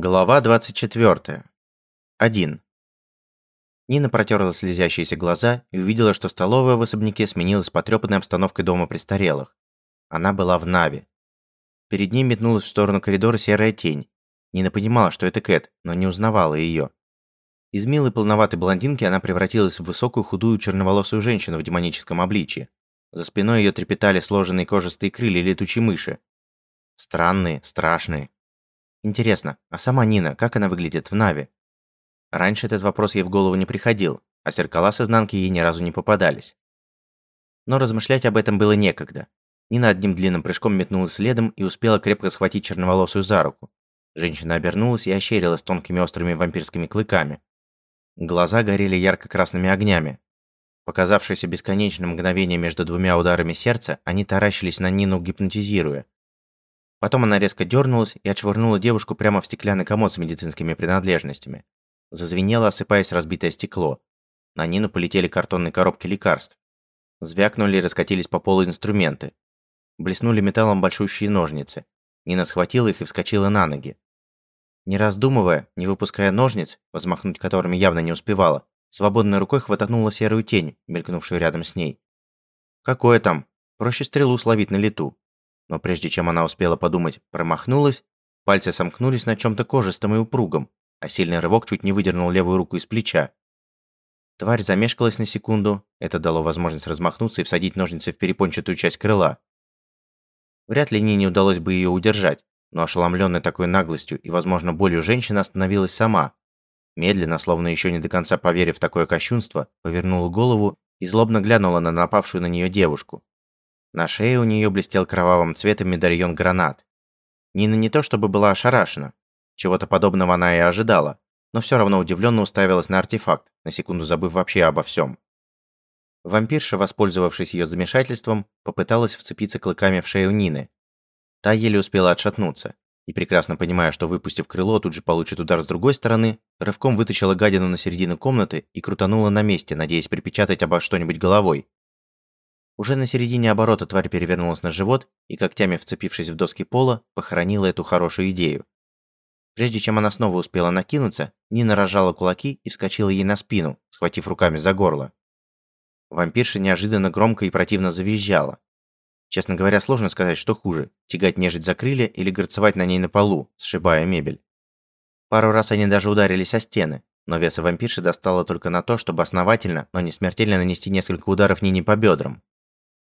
Глава 24. 1. Нина протерла слезящиеся глаза и увидела, что столовая в особняке сменилась потрепанной обстановкой дома престарелых. Она была в Нави. Перед ней метнулась в сторону коридора серая тень. Нина понимала, что это Кэт, но не узнавала ее. Из милой полноватой блондинки она превратилась в высокую худую черноволосую женщину в демоническом обличье. За спиной ее трепетали сложенные кожистые крылья летучей мыши. Странные, страшные, Интересно, а сама Нина, как она выглядит в Нави? Раньше этот вопрос ей в голову не приходил, а зеркала с изнанки ей ни разу не попадались. Но размышлять об этом было некогда. Нина одним длинным прыжком метнулась следом и успела крепко схватить черноволосую за руку. Женщина обернулась и ощерилась тонкими острыми вампирскими клыками. Глаза горели ярко-красными огнями. Показавшееся бесконечным мгновение между двумя ударами сердца, они таращились на Нину, гипнотизируя, Потом она резко дернулась и отшвырнула девушку прямо в стеклянный комод с медицинскими принадлежностями. Зазвенело, осыпаясь разбитое стекло. На Нину полетели картонные коробки лекарств. Звякнули и раскатились по полу инструменты. Блеснули металлом большущие ножницы. Нина схватила их и вскочила на ноги. Не раздумывая, не выпуская ножниц, возмахнуть которыми явно не успевала, свободной рукой хватанула серую тень, мелькнувшую рядом с ней. Какое там? Проще стрелу словить на лету. Но прежде чем она успела подумать, промахнулась, пальцы сомкнулись на чем-то кожистом и упругом, а сильный рывок чуть не выдернул левую руку из плеча. Тварь замешкалась на секунду, это дало возможность размахнуться и всадить ножницы в перепончатую часть крыла. Вряд ли Нине удалось бы ее удержать, но ошеломленная такой наглостью и, возможно, болью женщина остановилась сама. Медленно, словно еще не до конца поверив в такое кощунство, повернула голову и злобно глянула на напавшую на нее девушку. На шее у нее блестел кровавым цветом медальон гранат. Нина не то чтобы была ошарашена. Чего-то подобного она и ожидала, но все равно удивленно уставилась на артефакт, на секунду забыв вообще обо всем. Вампирша, воспользовавшись ее замешательством, попыталась вцепиться клыками в шею Нины. Та еле успела отшатнуться, и прекрасно понимая, что выпустив крыло, тут же получит удар с другой стороны, рывком вытащила гадину на середину комнаты и крутанула на месте, надеясь припечатать обо что-нибудь головой. Уже на середине оборота тварь перевернулась на живот и, когтями вцепившись в доски пола, похоронила эту хорошую идею. Прежде чем она снова успела накинуться, Нина разжала кулаки и вскочила ей на спину, схватив руками за горло. Вампирша неожиданно громко и противно завизжала. Честно говоря, сложно сказать, что хуже – тягать нежить за крылья или горцевать на ней на полу, сшибая мебель. Пару раз они даже ударились о стены, но веса вампирши достало только на то, чтобы основательно, но не смертельно нанести несколько ударов Нине по бедрам.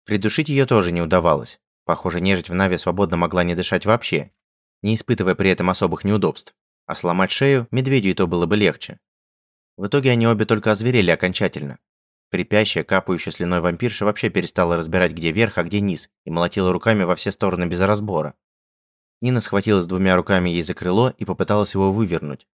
Придушить ее тоже не удавалось. Похоже, нежить в Наве свободно могла не дышать вообще, не испытывая при этом особых неудобств. А сломать шею медведю и то было бы легче. В итоге они обе только озверели окончательно. Припящая, капающая слюной вампирша вообще перестала разбирать, где верх, а где низ, и молотила руками во все стороны без разбора. Нина схватилась двумя руками ей за крыло и попыталась его вывернуть.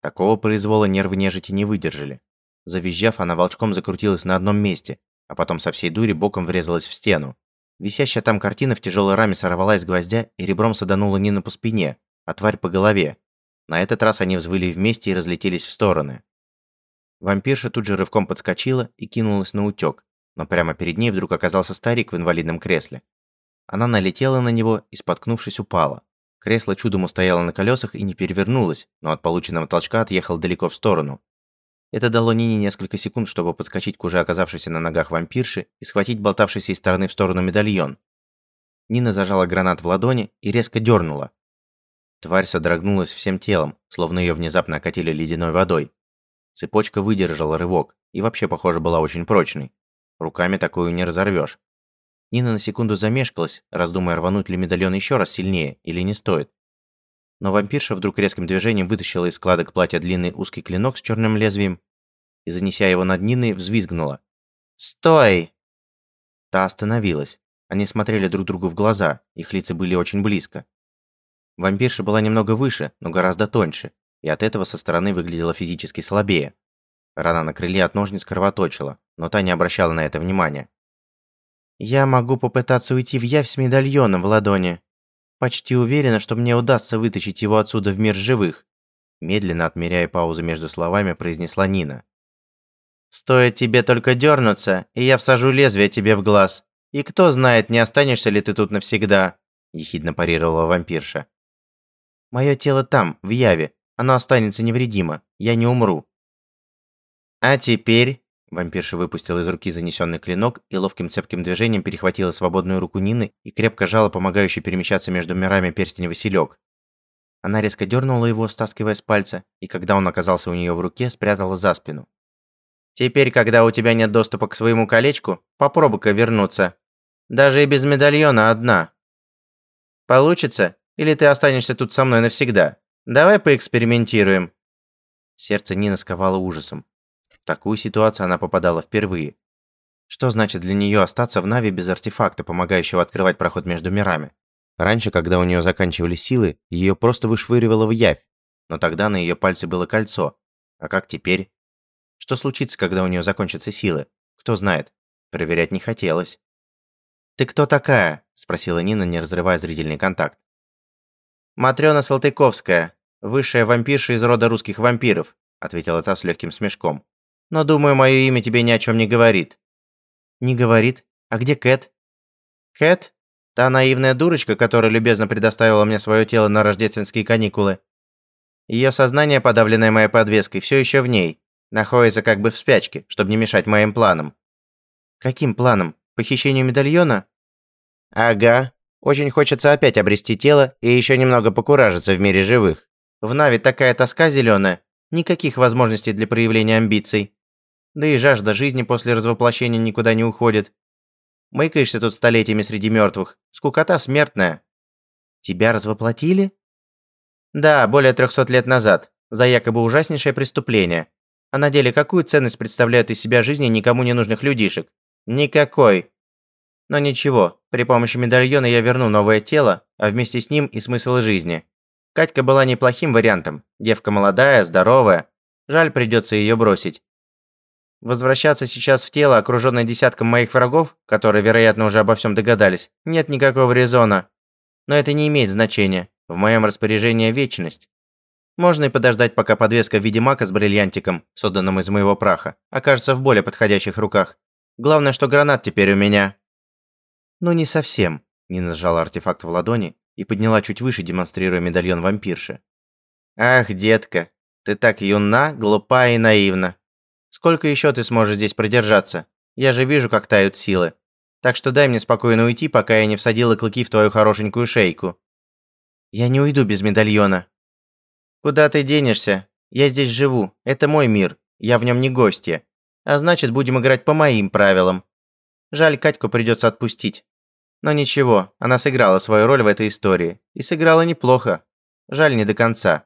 Такого произвола нервы нежити не выдержали. Завизжав, она волчком закрутилась на одном месте, а потом со всей дури боком врезалась в стену. Висящая там картина в тяжелой раме сорвалась с гвоздя и ребром саданула Нину по спине, а тварь по голове. На этот раз они взвыли вместе и разлетелись в стороны. Вампирша тут же рывком подскочила и кинулась на утёк, но прямо перед ней вдруг оказался старик в инвалидном кресле. Она налетела на него и, споткнувшись, упала. Кресло чудом устояло на колесах и не перевернулось, но от полученного толчка отъехал далеко в сторону, это дало Нине несколько секунд, чтобы подскочить к уже оказавшейся на ногах вампирше и схватить болтавшийся из стороны в сторону медальон. Нина зажала гранат в ладони и резко дернула. Тварь содрогнулась всем телом, словно ее внезапно окатили ледяной водой. Цепочка выдержала рывок и вообще, похоже, была очень прочной. Руками такую не разорвешь. Нина на секунду замешкалась, раздумывая, рвануть ли медальон еще раз сильнее или не стоит. Но вампирша вдруг резким движением вытащила из складок платья длинный узкий клинок с черным лезвием и, занеся его над Ниной, взвизгнула. «Стой!» Та остановилась. Они смотрели друг другу в глаза, их лица были очень близко. Вампирша была немного выше, но гораздо тоньше, и от этого со стороны выглядела физически слабее. Рана на крыле от ножниц кровоточила, но та не обращала на это внимания. «Я могу попытаться уйти в явь с медальоном в ладони», Почти уверена, что мне удастся вытащить его отсюда в мир живых. Медленно отмеряя паузу между словами, произнесла Нина. Стоит тебе только дернуться, и я всажу лезвие тебе в глаз. И кто знает, не останешься ли ты тут навсегда, ехидно парировала вампирша. Мое тело там, в Яве, оно останется невредимо. Я не умру. А теперь... Вампирша выпустила из руки занесенный клинок и ловким цепким движением перехватила свободную руку Нины и крепко жала помогающий перемещаться между мирами перстень Василек. Она резко дернула его, стаскивая с пальца, и когда он оказался у нее в руке, спрятала за спину. «Теперь, когда у тебя нет доступа к своему колечку, попробуй-ка вернуться. Даже и без медальона одна. Получится? Или ты останешься тут со мной навсегда? Давай поэкспериментируем». Сердце Нины сковало ужасом. Такую ситуацию она попадала впервые. Что значит для нее остаться в Нави без артефакта, помогающего открывать проход между мирами? Раньше, когда у нее заканчивались силы, ее просто вышвыривало в явь. Но тогда на ее пальце было кольцо. А как теперь? Что случится, когда у нее закончатся силы? Кто знает. Проверять не хотелось. «Ты кто такая?» – спросила Нина, не разрывая зрительный контакт. «Матрёна Салтыковская, высшая вампирша из рода русских вампиров», – ответила та с легким смешком. «Но, думаю, мое имя тебе ни о чем не говорит». «Не говорит? А где Кэт?» «Кэт? Та наивная дурочка, которая любезно предоставила мне свое тело на рождественские каникулы. Ее сознание, подавленное моей подвеской, все еще в ней. Находится как бы в спячке, чтобы не мешать моим планам». «Каким планам? Похищению медальона?» «Ага. Очень хочется опять обрести тело и еще немного покуражиться в мире живых. В Нави такая тоска зеленая, никаких возможностей для проявления амбиций. Да и жажда жизни после развоплощения никуда не уходит. Мыкаешься тут столетиями среди мертвых. Скукота смертная. Тебя развоплотили? Да, более 300 лет назад. За якобы ужаснейшее преступление. А на деле какую ценность представляют из себя жизни никому не нужных людишек? Никакой. Но ничего, при помощи медальона я верну новое тело, а вместе с ним и смысл жизни. Катька была неплохим вариантом. Девка молодая, здоровая. Жаль, придется ее бросить. Возвращаться сейчас в тело, окружённое десятком моих врагов, которые, вероятно, уже обо всем догадались, нет никакого резона. Но это не имеет значения. В моем распоряжении вечность. Можно и подождать, пока подвеска в виде мака с бриллиантиком, созданным из моего праха, окажется в более подходящих руках. Главное, что гранат теперь у меня. Ну не совсем. Нина сжала артефакт в ладони и подняла чуть выше, демонстрируя медальон вампирши. Ах, детка, ты так юна, глупа и наивна. Сколько еще ты сможешь здесь продержаться? Я же вижу, как тают силы. Так что дай мне спокойно уйти, пока я не всадила клыки в твою хорошенькую шейку. Я не уйду без медальона. Куда ты денешься? Я здесь живу. Это мой мир. Я в нем не гостья. А значит, будем играть по моим правилам. Жаль, Катьку придется отпустить. Но ничего, она сыграла свою роль в этой истории. И сыграла неплохо. Жаль, не до конца.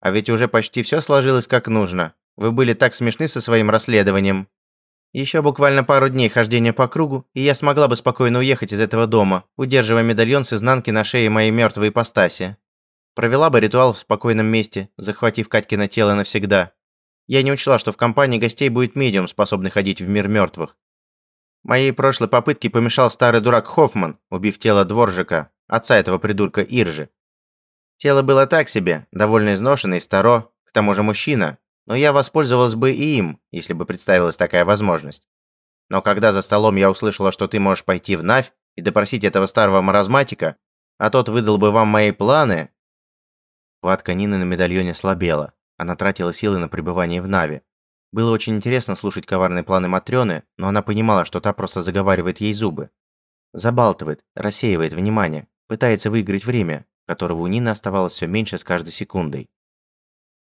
А ведь уже почти все сложилось как нужно. Вы были так смешны со своим расследованием. Еще буквально пару дней хождения по кругу, и я смогла бы спокойно уехать из этого дома, удерживая медальон с изнанки на шее моей мертвой ипостаси. Провела бы ритуал в спокойном месте, захватив Катькино тело навсегда. Я не учла, что в компании гостей будет медиум, способный ходить в мир мертвых. Моей прошлой попытке помешал старый дурак Хоффман, убив тело дворжика, отца этого придурка Иржи. Тело было так себе, довольно изношенное и старо, к тому же мужчина, но я воспользовалась бы и им, если бы представилась такая возможность. Но когда за столом я услышала, что ты можешь пойти в Навь и допросить этого старого маразматика, а тот выдал бы вам мои планы...» Хватка Нины на медальоне слабела. Она тратила силы на пребывание в Наве. Было очень интересно слушать коварные планы Матрёны, но она понимала, что та просто заговаривает ей зубы. Забалтывает, рассеивает внимание, пытается выиграть время, которого у Нины оставалось все меньше с каждой секундой.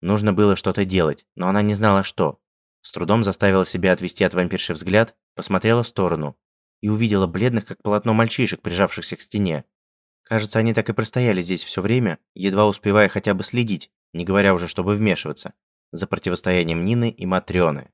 Нужно было что-то делать, но она не знала что. С трудом заставила себя отвести от вампирши взгляд, посмотрела в сторону и увидела бледных, как полотно мальчишек, прижавшихся к стене. Кажется, они так и простояли здесь все время, едва успевая хотя бы следить, не говоря уже, чтобы вмешиваться, за противостоянием Нины и Матрёны.